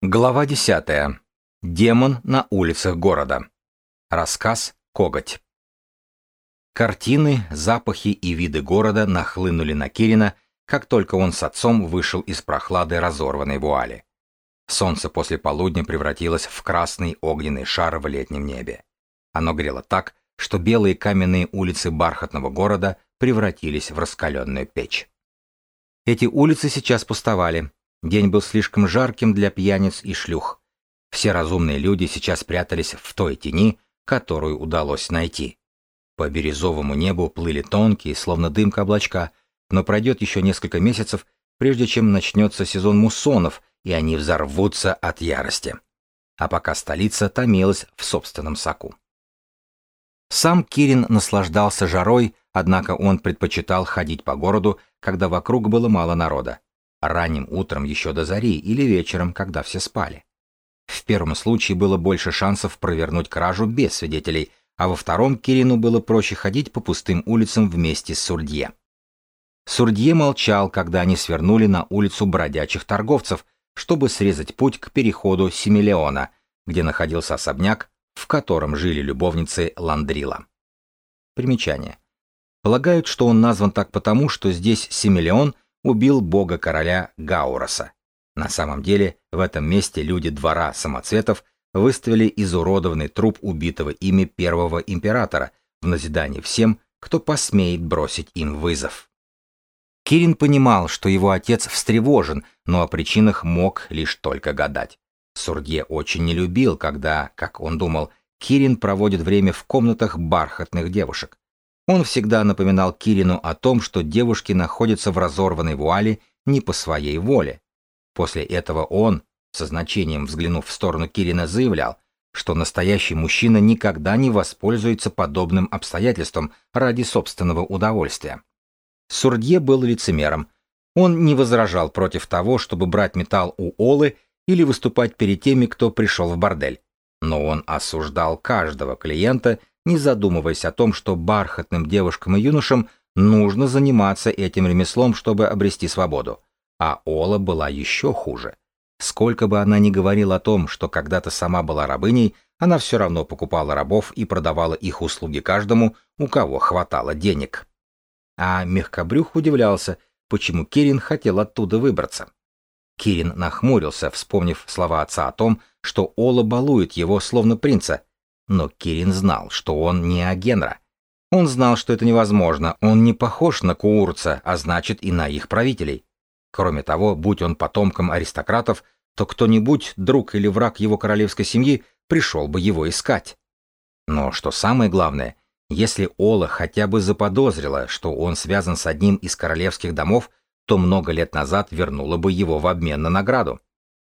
Глава 10. Демон на улицах города. Рассказ «Коготь». Картины, запахи и виды города нахлынули на Кирина, как только он с отцом вышел из прохлады разорванной вуали. Солнце после полудня превратилось в красный огненный шар в летнем небе. Оно грело так, что белые каменные улицы бархатного города превратились в раскаленную печь. Эти улицы сейчас пустовали, День был слишком жарким для пьяниц и шлюх. Все разумные люди сейчас прятались в той тени, которую удалось найти. По бирюзовому небу плыли тонкие, словно дымка облачка, но пройдет еще несколько месяцев, прежде чем начнется сезон муссонов, и они взорвутся от ярости. А пока столица томилась в собственном соку. Сам Кирин наслаждался жарой, однако он предпочитал ходить по городу, когда вокруг было мало народа ранним утром еще до зари или вечером, когда все спали. В первом случае было больше шансов провернуть кражу без свидетелей, а во втором Кирину было проще ходить по пустым улицам вместе с Сурдье. Сурдье молчал, когда они свернули на улицу бродячих торговцев, чтобы срезать путь к переходу Семилеона, где находился особняк, в котором жили любовницы Ландрила. Примечание. Полагают, что он назван так потому, что здесь Семилеон – убил бога-короля Гауроса. На самом деле, в этом месте люди двора самоцветов выставили изуродованный труп убитого ими первого императора в назидание всем, кто посмеет бросить им вызов. Кирин понимал, что его отец встревожен, но о причинах мог лишь только гадать. Сурдье очень не любил, когда, как он думал, Кирин проводит время в комнатах бархатных девушек. Он всегда напоминал Кирину о том, что девушки находятся в разорванной вуале не по своей воле. После этого он, со значением взглянув в сторону Кирина, заявлял, что настоящий мужчина никогда не воспользуется подобным обстоятельством ради собственного удовольствия. Сурдье был лицемером. Он не возражал против того, чтобы брать металл у Олы или выступать перед теми, кто пришел в бордель. Но он осуждал каждого клиента, не задумываясь о том, что бархатным девушкам и юношам нужно заниматься этим ремеслом, чтобы обрести свободу. А Ола была еще хуже. Сколько бы она ни говорила о том, что когда-то сама была рабыней, она все равно покупала рабов и продавала их услуги каждому, у кого хватало денег. А мягкобрюх удивлялся, почему Кирин хотел оттуда выбраться. Кирин нахмурился, вспомнив слова отца о том, что Ола балует его словно принца, но Кирин знал, что он не Агенра. Он знал, что это невозможно, он не похож на Куурца, а значит и на их правителей. Кроме того, будь он потомком аристократов, то кто-нибудь, друг или враг его королевской семьи, пришел бы его искать. Но что самое главное, если Ола хотя бы заподозрила, что он связан с одним из королевских домов, то много лет назад вернула бы его в обмен на награду.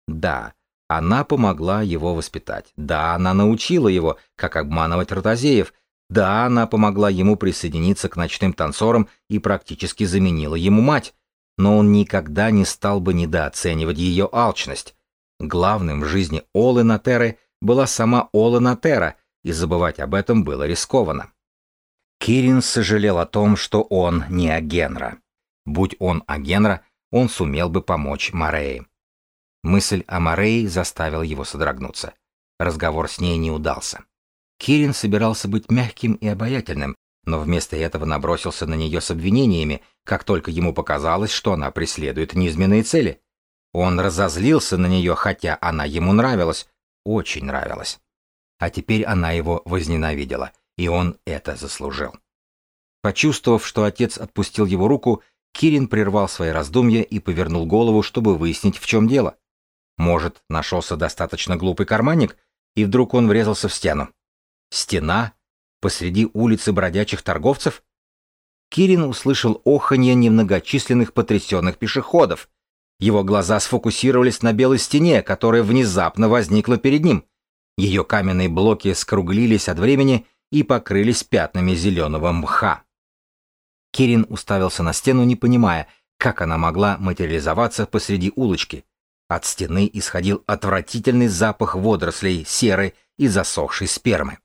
Да, она помогла его воспитать. Да, она научила его, как обманывать ротозеев. Да, она помогла ему присоединиться к ночным танцорам и практически заменила ему мать. Но он никогда не стал бы недооценивать ее алчность. Главным в жизни Олы Натеры была сама Ола Натера, и забывать об этом было рискованно. Кирин сожалел о том, что он не Агенра. Будь он Агенра, он сумел бы помочь Морее. Мысль о Морее заставила его содрогнуться. Разговор с ней не удался. Кирин собирался быть мягким и обаятельным, но вместо этого набросился на нее с обвинениями, как только ему показалось, что она преследует низменные цели. Он разозлился на нее, хотя она ему нравилась, очень нравилась. А теперь она его возненавидела, и он это заслужил. Почувствовав, что отец отпустил его руку, Кирин прервал свои раздумья и повернул голову, чтобы выяснить, в чем дело. Может, нашелся достаточно глупый карманник, и вдруг он врезался в стену. Стена? Посреди улицы бродячих торговцев? Кирин услышал оханье немногочисленных потрясенных пешеходов. Его глаза сфокусировались на белой стене, которая внезапно возникла перед ним. Ее каменные блоки скруглились от времени и покрылись пятнами зеленого мха. Кирин уставился на стену, не понимая, как она могла материализоваться посреди улочки. От стены исходил отвратительный запах водорослей, серы и засохшей спермы.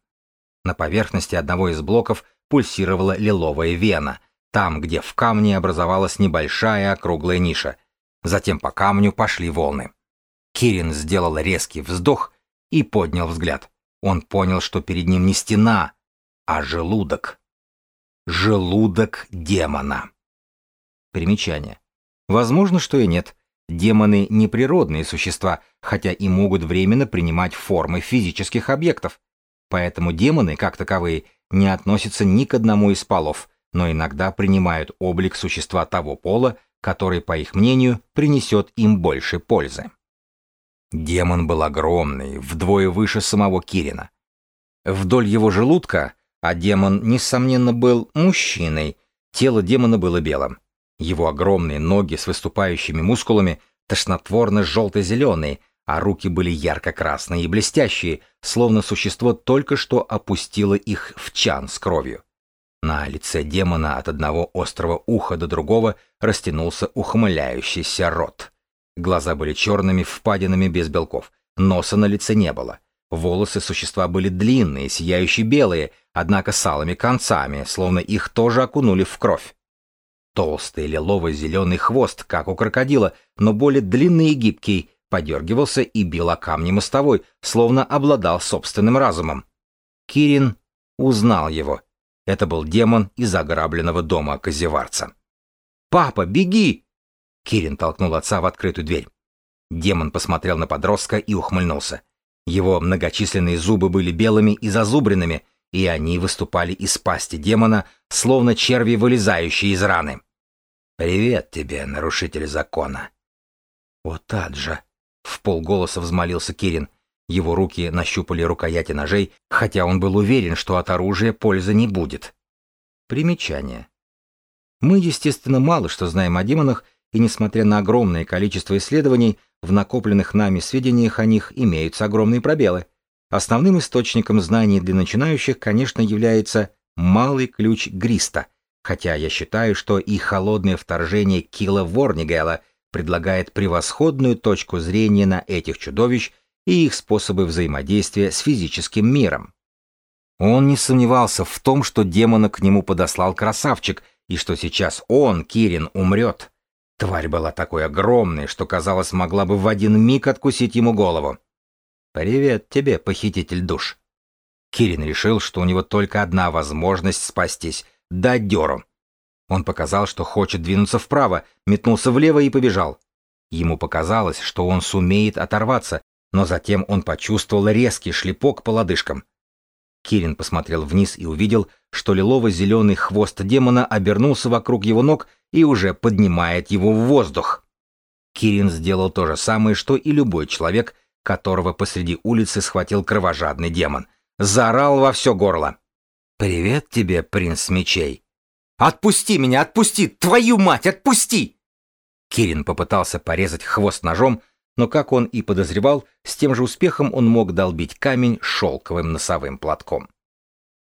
На поверхности одного из блоков пульсировала лиловая вена, там, где в камне образовалась небольшая округлая ниша. Затем по камню пошли волны. Кирин сделал резкий вздох и поднял взгляд. Он понял, что перед ним не стена, а желудок. Желудок демона. Примечание. Возможно, что и нет. Демоны не природные существа, хотя и могут временно принимать формы физических объектов. Поэтому демоны, как таковые, не относятся ни к одному из полов, но иногда принимают облик существа того пола, который, по их мнению, принесет им больше пользы. Демон был огромный, вдвое выше самого Кирина. Вдоль его желудка, а демон, несомненно, был мужчиной, тело демона было белым. Его огромные ноги с выступающими мускулами тошнотворно-желто-зеленые, а руки были ярко-красные и блестящие, словно существо только что опустило их в чан с кровью. На лице демона от одного острого уха до другого растянулся ухмыляющийся рот. Глаза были черными впадинами без белков, носа на лице не было. Волосы существа были длинные, сияющие белые, однако с алыми концами, словно их тоже окунули в кровь. Толстый лилово-зеленый хвост, как у крокодила, но более длинный и гибкий, подергивался и бил о камни мостовой, словно обладал собственным разумом. Кирин узнал его. Это был демон из ограбленного дома Козеварца. «Папа, беги!» Кирин толкнул отца в открытую дверь. Демон посмотрел на подростка и ухмыльнулся. Его многочисленные зубы были белыми и зазубренными, и они выступали из пасти демона, словно черви, вылезающие из раны. «Привет тебе, нарушитель закона!» «Вот Аджа!» — в полголоса взмолился Кирин. Его руки нащупали рукояти ножей, хотя он был уверен, что от оружия пользы не будет. Примечание. Мы, естественно, мало что знаем о демонах, и несмотря на огромное количество исследований, в накопленных нами сведениях о них имеются огромные пробелы. Основным источником знаний для начинающих, конечно, является малый ключ Гриста, хотя я считаю, что и холодное вторжение Кила Ворнигела предлагает превосходную точку зрения на этих чудовищ и их способы взаимодействия с физическим миром. Он не сомневался в том, что демона к нему подослал красавчик, и что сейчас он, Кирин, умрет. Тварь была такой огромной, что, казалось, могла бы в один миг откусить ему голову. «Привет тебе, похититель душ». Кирин решил, что у него только одна возможность спастись — дать дёру. Он показал, что хочет двинуться вправо, метнулся влево и побежал. Ему показалось, что он сумеет оторваться, но затем он почувствовал резкий шлепок по лодыжкам. Кирин посмотрел вниз и увидел, что лилово-зеленый хвост демона обернулся вокруг его ног и уже поднимает его в воздух. Кирин сделал то же самое, что и любой человек, которого посреди улицы схватил кровожадный демон. Заорал во все горло. «Привет тебе, принц мечей!» «Отпусти меня, отпусти! Твою мать, отпусти!» Кирин попытался порезать хвост ножом, но, как он и подозревал, с тем же успехом он мог долбить камень шелковым носовым платком.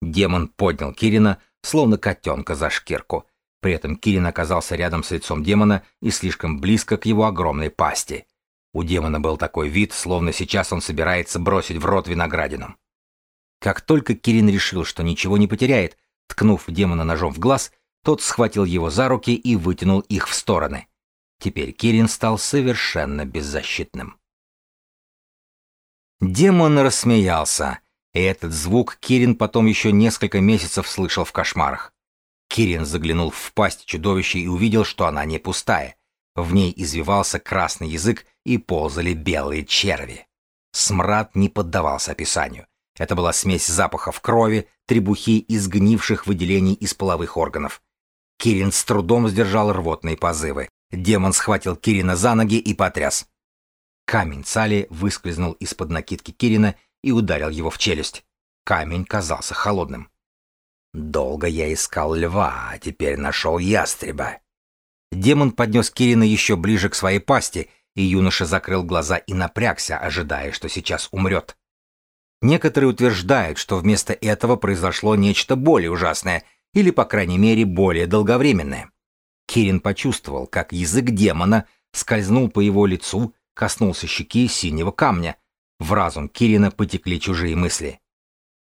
Демон поднял Кирина, словно котенка за шкирку. При этом Кирин оказался рядом с лицом демона и слишком близко к его огромной пасти. У демона был такой вид, словно сейчас он собирается бросить в рот виноградину. Как только Кирин решил, что ничего не потеряет, ткнув демона ножом в глаз, тот схватил его за руки и вытянул их в стороны. Теперь Кирин стал совершенно беззащитным. Демон рассмеялся, и этот звук Кирин потом еще несколько месяцев слышал в кошмарах. Кирин заглянул в пасть чудовища и увидел, что она не пустая. В ней извивался красный язык и ползали белые черви. Смрад не поддавался описанию. Это была смесь запахов крови, требухи и сгнивших выделений из половых органов. Кирин с трудом сдержал рвотные позывы. Демон схватил Кирина за ноги и потряс. Камень Цали выскользнул из-под накидки Кирина и ударил его в челюсть. Камень казался холодным. «Долго я искал льва, а теперь нашел ястреба», Демон поднес Кирина еще ближе к своей пасти, и юноша закрыл глаза и напрягся, ожидая, что сейчас умрет. Некоторые утверждают, что вместо этого произошло нечто более ужасное, или, по крайней мере, более долговременное. Кирин почувствовал, как язык демона скользнул по его лицу, коснулся щеки синего камня. В разум Кирина потекли чужие мысли.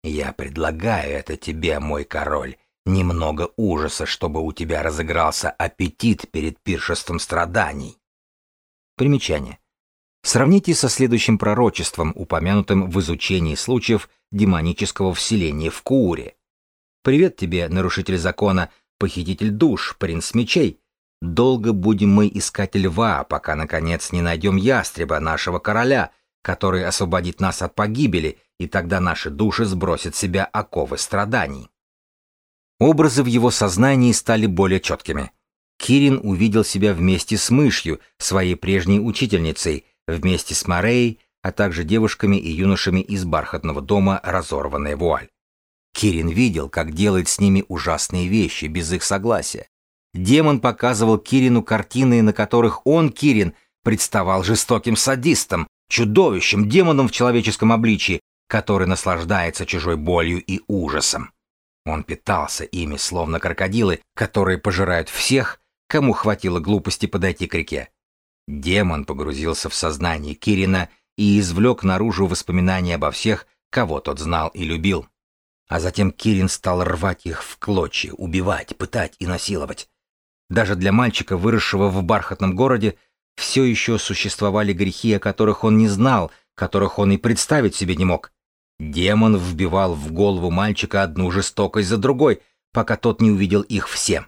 «Я предлагаю это тебе, мой король, Немного ужаса, чтобы у тебя разыгрался аппетит перед пиршеством страданий. Примечание. Сравните со следующим пророчеством, упомянутым в изучении случаев демонического вселения в Кууре. «Привет тебе, нарушитель закона, похититель душ, принц мечей. Долго будем мы искать льва, пока, наконец, не найдем ястреба, нашего короля, который освободит нас от погибели, и тогда наши души сбросят себя оковы страданий». Образы в его сознании стали более четкими. Кирин увидел себя вместе с мышью, своей прежней учительницей, вместе с Морей, а также девушками и юношами из бархатного дома «Разорванная вуаль». Кирин видел, как делает с ними ужасные вещи без их согласия. Демон показывал Кирину картины, на которых он, Кирин, представал жестоким садистом, чудовищем, демоном в человеческом обличии, который наслаждается чужой болью и ужасом. Он питался ими, словно крокодилы, которые пожирают всех, кому хватило глупости подойти к реке. Демон погрузился в сознание Кирина и извлек наружу воспоминания обо всех, кого тот знал и любил. А затем Кирин стал рвать их в клочья, убивать, пытать и насиловать. Даже для мальчика, выросшего в бархатном городе, все еще существовали грехи, о которых он не знал, которых он и представить себе не мог. Демон вбивал в голову мальчика одну жестокость за другой, пока тот не увидел их все.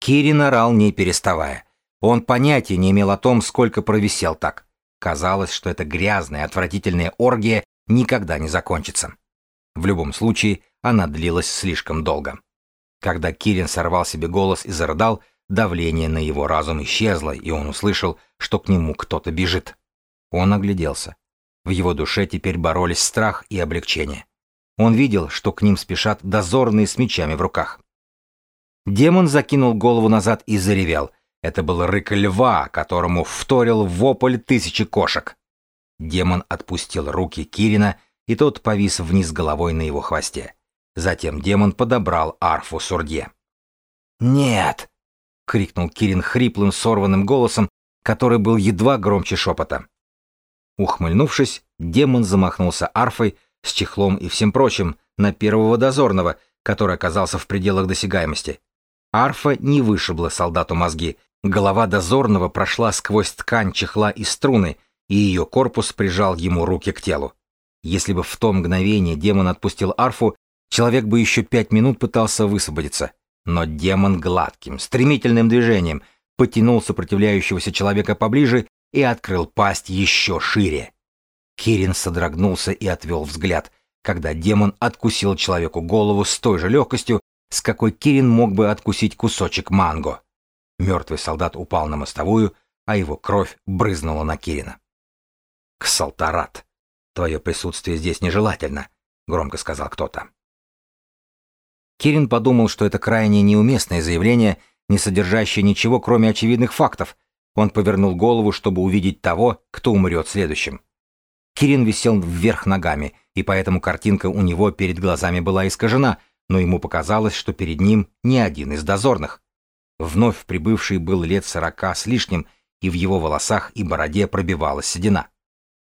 Кирин орал, не переставая. Он понятия не имел о том, сколько провисел так. Казалось, что эта грязная, отвратительная оргия никогда не закончится. В любом случае, она длилась слишком долго. Когда Кирин сорвал себе голос и зарыдал, давление на его разум исчезло, и он услышал, что к нему кто-то бежит. Он огляделся. В его душе теперь боролись страх и облегчение. Он видел, что к ним спешат дозорные с мечами в руках. Демон закинул голову назад и заревел. Это был рык льва, которому вторил вопль тысячи кошек. Демон отпустил руки Кирина, и тот повис вниз головой на его хвосте. Затем демон подобрал арфу Сурдье. «Нет!» — крикнул Кирин хриплым сорванным голосом, который был едва громче шепота. Ухмыльнувшись, демон замахнулся арфой с чехлом и всем прочим на первого дозорного, который оказался в пределах досягаемости. Арфа не вышибла солдату мозги, голова дозорного прошла сквозь ткань чехла и струны, и ее корпус прижал ему руки к телу. Если бы в то мгновение демон отпустил арфу, человек бы еще пять минут пытался высвободиться. Но демон гладким, стремительным движением потянул сопротивляющегося человека поближе и открыл пасть еще шире. Кирин содрогнулся и отвел взгляд, когда демон откусил человеку голову с той же легкостью, с какой Кирин мог бы откусить кусочек манго. Мертвый солдат упал на мостовую, а его кровь брызнула на Кирина. «Ксалтарат, твое присутствие здесь нежелательно», — громко сказал кто-то. Кирин подумал, что это крайне неуместное заявление, не содержащее ничего, кроме очевидных фактов, он повернул голову, чтобы увидеть того, кто умрет следующим. Кирин висел вверх ногами, и поэтому картинка у него перед глазами была искажена, но ему показалось, что перед ним не один из дозорных. Вновь прибывший был лет сорока с лишним, и в его волосах и бороде пробивалась седина.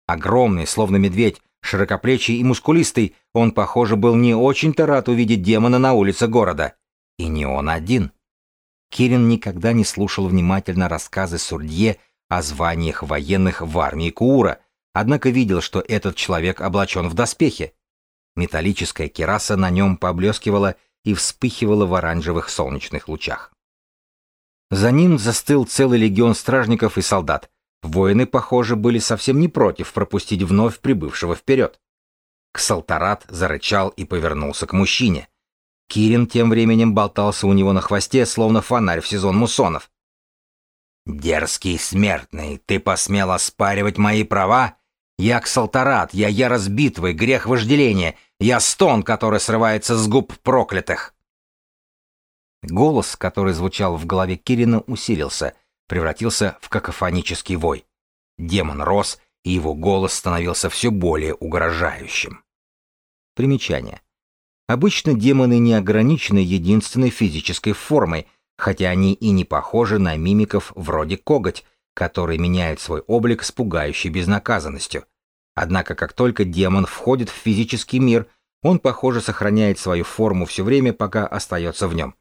Огромный, словно медведь, широкоплечий и мускулистый, он, похоже, был не очень-то рад увидеть демона на улице города. И не он один. Кирин никогда не слушал внимательно рассказы Сурдье о званиях военных в армии Куура, однако видел, что этот человек облачен в доспехи. Металлическая кераса на нем поблескивала и вспыхивала в оранжевых солнечных лучах. За ним застыл целый легион стражников и солдат. Воины, похоже, были совсем не против пропустить вновь прибывшего вперед. Ксалтарат зарычал и повернулся к мужчине. Кирин тем временем болтался у него на хвосте, словно фонарь в сезон муссонов. «Дерзкий смертный, ты посмел оспаривать мои права? Я ксалтарат, я ярость битвы, грех вожделения, я стон, который срывается с губ проклятых!» Голос, который звучал в голове Кирина, усилился, превратился в какофонический вой. Демон рос, и его голос становился все более угрожающим. Примечание. Обычно демоны не ограничены единственной физической формой, хотя они и не похожи на мимиков вроде коготь, который меняет свой облик с пугающей безнаказанностью. Однако как только демон входит в физический мир, он, похоже, сохраняет свою форму все время, пока остается в нем.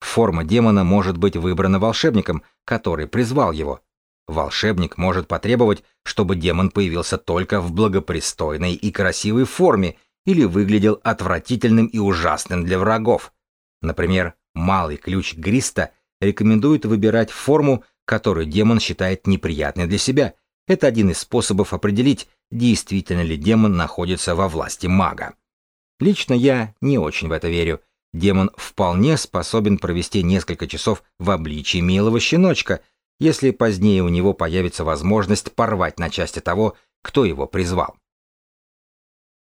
Форма демона может быть выбрана волшебником, который призвал его. Волшебник может потребовать, чтобы демон появился только в благопристойной и красивой форме или выглядел отвратительным и ужасным для врагов. Например, малый ключ Гриста рекомендует выбирать форму, которую демон считает неприятной для себя. Это один из способов определить, действительно ли демон находится во власти мага. Лично я не очень в это верю. Демон вполне способен провести несколько часов в обличии милого щеночка, если позднее у него появится возможность порвать на части того, кто его призвал.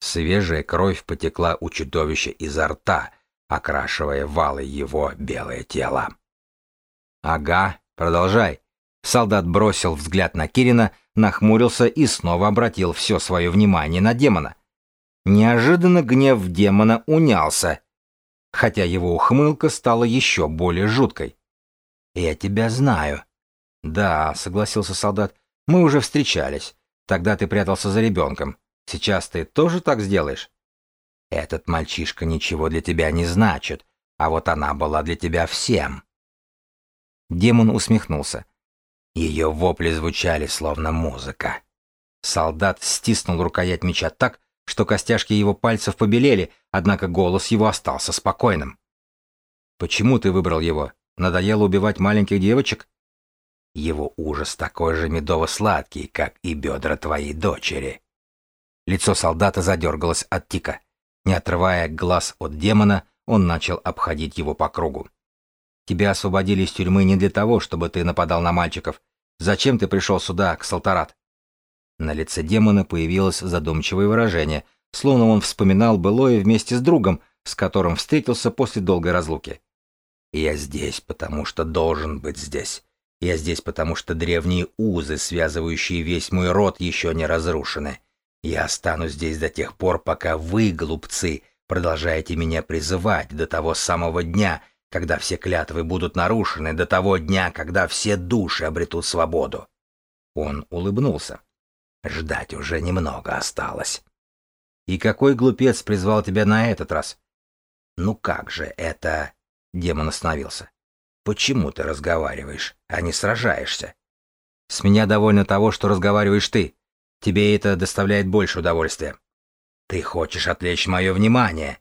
Свежая кровь потекла у чудовища изо рта, окрашивая валы его белое тело. «Ага, продолжай». Солдат бросил взгляд на Кирина, нахмурился и снова обратил все свое внимание на демона. Неожиданно гнев демона унялся, хотя его ухмылка стала еще более жуткой. «Я тебя знаю». «Да», — согласился солдат, — «мы уже встречались. Тогда ты прятался за ребенком. Сейчас ты тоже так сделаешь?» «Этот мальчишка ничего для тебя не значит, а вот она была для тебя всем». Демон усмехнулся. Ее вопли звучали словно музыка. Солдат стиснул рукоять меча так, что костяшки его пальцев побелели, однако голос его остался спокойным. «Почему ты выбрал его? Надоело убивать маленьких девочек?» «Его ужас такой же медово-сладкий, как и бедра твоей дочери». Лицо солдата задергалось от тика. Не отрывая глаз от демона, он начал обходить его по кругу. «Тебя освободили из тюрьмы не для того, чтобы ты нападал на мальчиков. Зачем ты пришел сюда, к Салтарат?» На лице демона появилось задумчивое выражение, словно он вспоминал былое вместе с другом, с которым встретился после долгой разлуки. «Я здесь, потому что должен быть здесь. Я здесь, потому что древние узы, связывающие весь мой род, еще не разрушены. Я останусь здесь до тех пор, пока вы, глупцы, продолжаете меня призывать до того самого дня, когда все клятвы будут нарушены, до того дня, когда все души обретут свободу». Он улыбнулся. Ждать уже немного осталось. И какой глупец призвал тебя на этот раз? Ну как же это... Демон остановился. Почему ты разговариваешь, а не сражаешься? С меня довольно того, что разговариваешь ты. Тебе это доставляет больше удовольствия. Ты хочешь отвлечь мое внимание.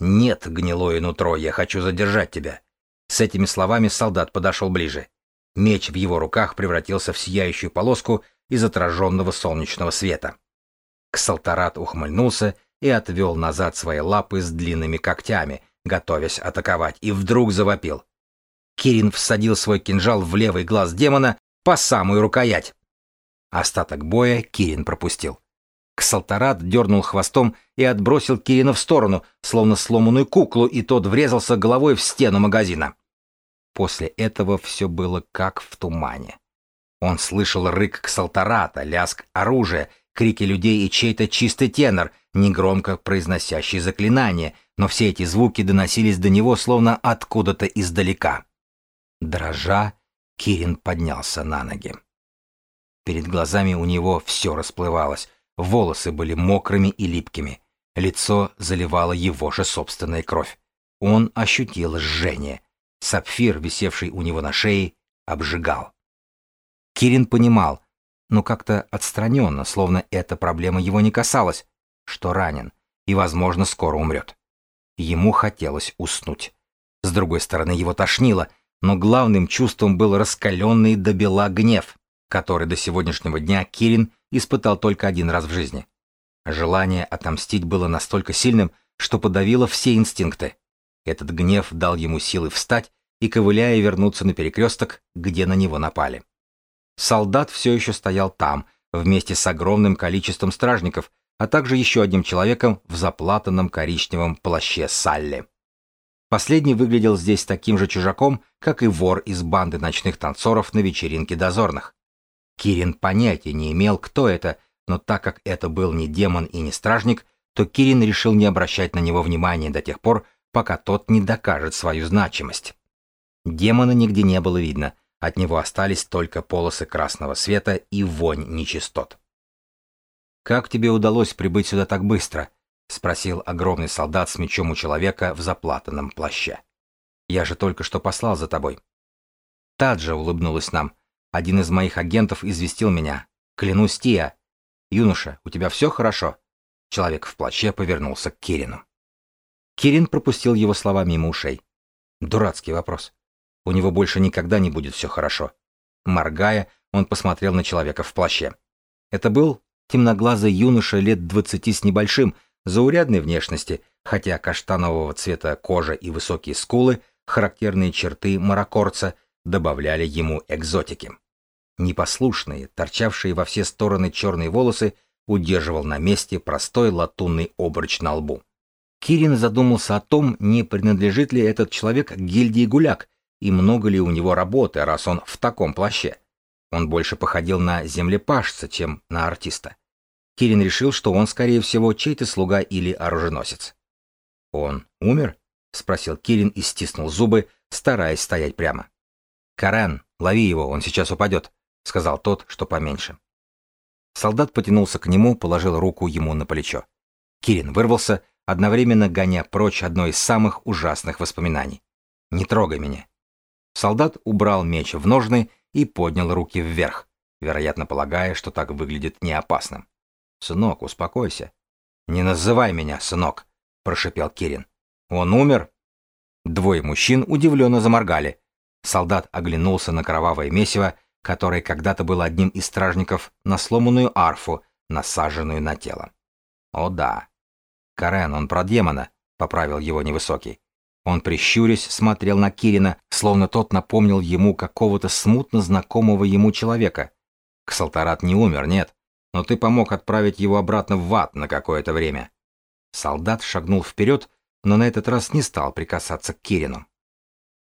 Нет, гнилое нутро, я хочу задержать тебя. С этими словами солдат подошел ближе. Меч в его руках превратился в сияющую полоску, из отраженного солнечного света. Ксалтарат ухмыльнулся и отвел назад свои лапы с длинными когтями, готовясь атаковать, и вдруг завопил. Кирин всадил свой кинжал в левый глаз демона по самую рукоять. Остаток боя Кирин пропустил. Ксалтарат дернул хвостом и отбросил Кирина в сторону, словно сломанную куклу, и тот врезался головой в стену магазина. После этого все было как в тумане. Он слышал рык ксалтарата, лязг оружия, крики людей и чей-то чистый тенор, негромко произносящий заклинание, но все эти звуки доносились до него словно откуда-то издалека. Дрожа, Кирин поднялся на ноги. Перед глазами у него все расплывалось, волосы были мокрыми и липкими, лицо заливало его же собственная кровь. Он ощутил жжение. Сапфир, висевший у него на шее, обжигал. Кирин понимал, но как-то отстраненно, словно эта проблема его не касалась, что ранен и, возможно, скоро умрет. Ему хотелось уснуть. С другой стороны, его тошнило, но главным чувством был раскаленный до бела гнев, который до сегодняшнего дня Кирин испытал только один раз в жизни. Желание отомстить было настолько сильным, что подавило все инстинкты. Этот гнев дал ему силы встать и, ковыляя, вернуться на перекресток, где на него напали. Солдат все еще стоял там, вместе с огромным количеством стражников, а также еще одним человеком в заплатанном коричневом плаще Салли. Последний выглядел здесь таким же чужаком, как и вор из банды ночных танцоров на вечеринке дозорных. Кирин понятия не имел, кто это, но так как это был не демон и не стражник, то Кирин решил не обращать на него внимания до тех пор, пока тот не докажет свою значимость. Демона нигде не было видно, от него остались только полосы красного света и вонь нечистот. «Как тебе удалось прибыть сюда так быстро?» — спросил огромный солдат с мечом у человека в заплатанном плаще. «Я же только что послал за тобой». Таджа улыбнулась нам. Один из моих агентов известил меня. Клянусь, Тия. Юноша, у тебя все хорошо? Человек в плаще повернулся к Кирину. Кирин пропустил его слова мимо ушей. Дурацкий вопрос. У него больше никогда не будет все хорошо. Моргая, он посмотрел на человека в плаще. Это был темноглазый юноша лет двадцати с небольшим, заурядной внешности, хотя каштанового цвета кожа и высокие скулы, характерные черты марокорца, добавляли ему экзотики. Непослушные, торчавшие во все стороны черные волосы, удерживал на месте простой латунный обруч на лбу. Кирин задумался о том, не принадлежит ли этот человек гильдии гуляк, и много ли у него работы, раз он в таком плаще. Он больше походил на землепашца, чем на артиста. Кирин решил, что он, скорее всего, чей-то слуга или оруженосец. «Он умер?» — спросил Кирин и стиснул зубы, стараясь стоять прямо. «Карен, лови его, он сейчас упадет», — сказал тот, что поменьше. Солдат потянулся к нему, положил руку ему на плечо. Кирин вырвался, одновременно гоня прочь одно из самых ужасных воспоминаний. «Не трогай меня». Солдат убрал меч в ножны и поднял руки вверх, вероятно полагая, что так выглядит неопасным. «Сынок, успокойся». «Не называй меня, сынок», — прошипел Кирин. «Он умер?» Двое мужчин удивленно заморгали. Солдат оглянулся на кровавое месиво, которое когда-то было одним из стражников, на сломанную арфу, насаженную на тело. «О да». «Карен, он про демона», — поправил его невысокий. Он, прищурясь, смотрел на Кирина, словно тот напомнил ему какого-то смутно знакомого ему человека. Ксалтарат не умер, нет, но ты помог отправить его обратно в ад на какое-то время. Солдат шагнул вперед, но на этот раз не стал прикасаться к Кирину.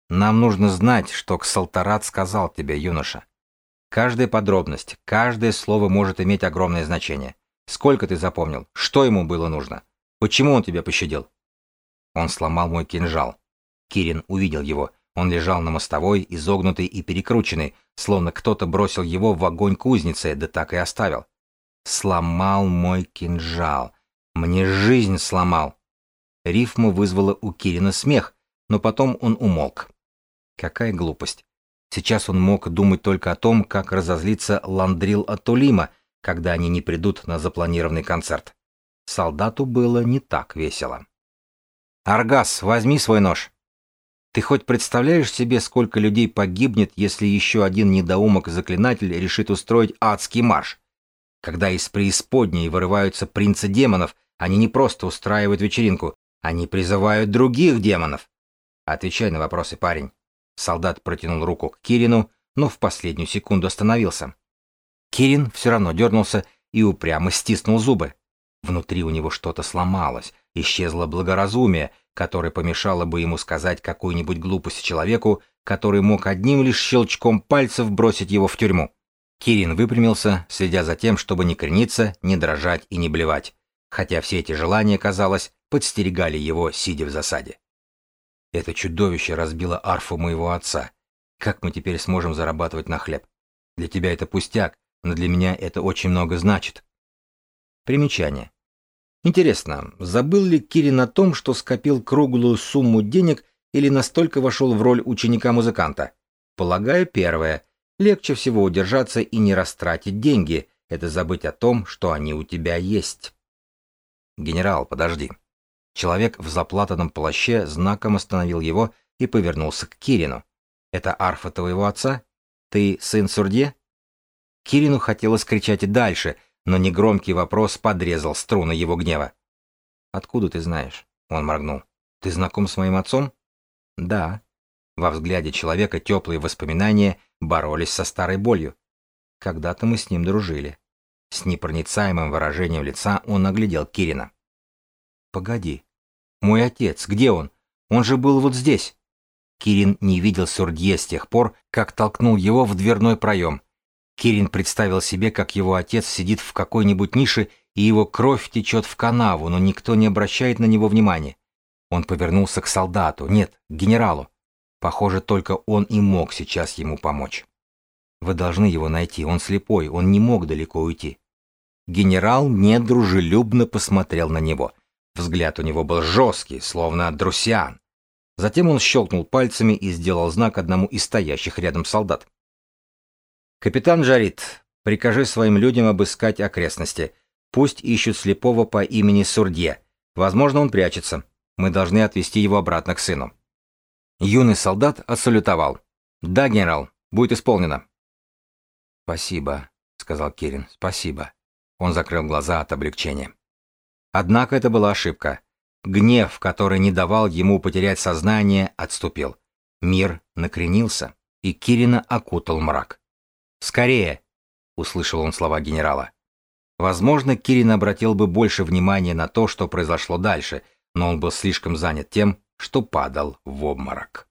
«Нам нужно знать, что Ксалтарат сказал тебе, юноша. Каждая подробность, каждое слово может иметь огромное значение. Сколько ты запомнил? Что ему было нужно? Почему он тебя пощадил?» Он сломал мой кинжал. Кирин увидел его. Он лежал на мостовой, изогнутый и перекрученный, словно кто-то бросил его в огонь кузницы, да так и оставил. Сломал мой кинжал. Мне жизнь сломал. Рифма вызвала у Кирина смех, но потом он умолк. Какая глупость. Сейчас он мог думать только о том, как разозлиться Ландрил от Тулима, когда они не придут на запланированный концерт. Солдату было не так весело. Аргас, возьми свой нож. Ты хоть представляешь себе, сколько людей погибнет, если еще один недоумок-заклинатель решит устроить адский марш? Когда из преисподней вырываются принцы демонов, они не просто устраивают вечеринку, они призывают других демонов. Отвечай на вопросы, парень. Солдат протянул руку к Кирину, но в последнюю секунду остановился. Кирин все равно дернулся и упрямо стиснул зубы. Внутри у него что-то сломалось, исчезло благоразумие, которое помешало бы ему сказать какую-нибудь глупость человеку, который мог одним лишь щелчком пальцев бросить его в тюрьму. Кирин выпрямился, следя за тем, чтобы не крениться, не дрожать и не блевать, хотя все эти желания, казалось, подстерегали его, сидя в засаде. Это чудовище разбило арфу моего отца. Как мы теперь сможем зарабатывать на хлеб? Для тебя это пустяк, но для меня это очень много значит. Примечание. Интересно, забыл ли Кирин о том, что скопил круглую сумму денег или настолько вошел в роль ученика-музыканта? Полагаю, первое. Легче всего удержаться и не растратить деньги. Это забыть о том, что они у тебя есть. Генерал, подожди. Человек в заплатанном плаще знаком остановил его и повернулся к Кирину. Это арфа твоего отца? Ты сын Сурдье? Кирину хотелось кричать дальше, но негромкий вопрос подрезал струны его гнева. «Откуда ты знаешь?» — он моргнул. «Ты знаком с моим отцом?» «Да». Во взгляде человека теплые воспоминания боролись со старой болью. Когда-то мы с ним дружили. С непроницаемым выражением лица он оглядел Кирина. «Погоди. Мой отец, где он? Он же был вот здесь». Кирин не видел Сурдье с тех пор, как толкнул его в дверной проем, Кирин представил себе, как его отец сидит в какой-нибудь нише, и его кровь течет в канаву, но никто не обращает на него внимания. Он повернулся к солдату, нет, к генералу. Похоже, только он и мог сейчас ему помочь. Вы должны его найти, он слепой, он не мог далеко уйти. Генерал недружелюбно посмотрел на него. Взгляд у него был жесткий, словно друсиан. Затем он щелкнул пальцами и сделал знак одному из стоящих рядом солдат. Капитан Жарит, прикажи своим людям обыскать окрестности. Пусть ищут слепого по имени Сурдье. Возможно, он прячется. Мы должны отвезти его обратно к сыну. Юный солдат отсалютовал. Да, генерал, будет исполнено. Спасибо, сказал Кирин. Спасибо. Он закрыл глаза от облегчения. Однако это была ошибка. Гнев, который не давал ему потерять сознание, отступил. Мир накренился, и Кирина окутал мрак. «Скорее!» — услышал он слова генерала. Возможно, Кирин обратил бы больше внимания на то, что произошло дальше, но он был слишком занят тем, что падал в обморок.